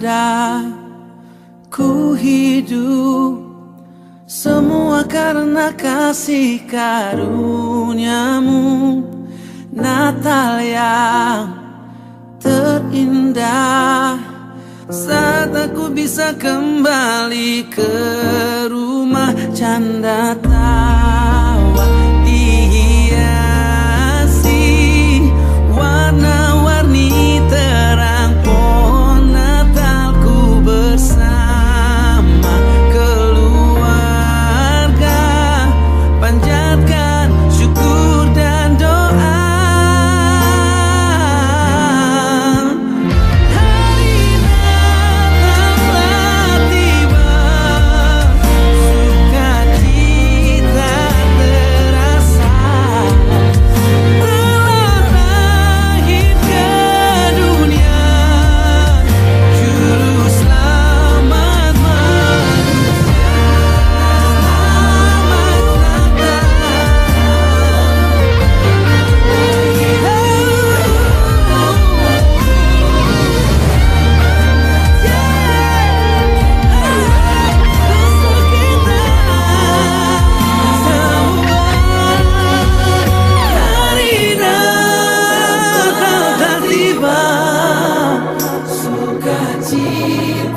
ada ku hidup semua karena kasih karuniamu Natal yang terindah. Saat aku bisa kembali ke rumah canda tak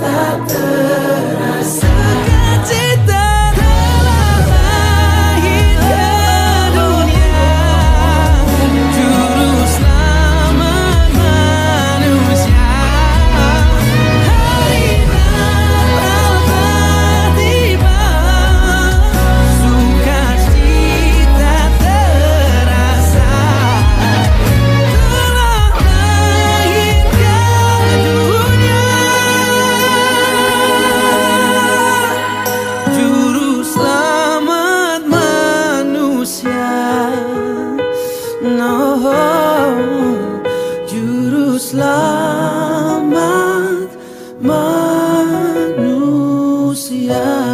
about the yeah.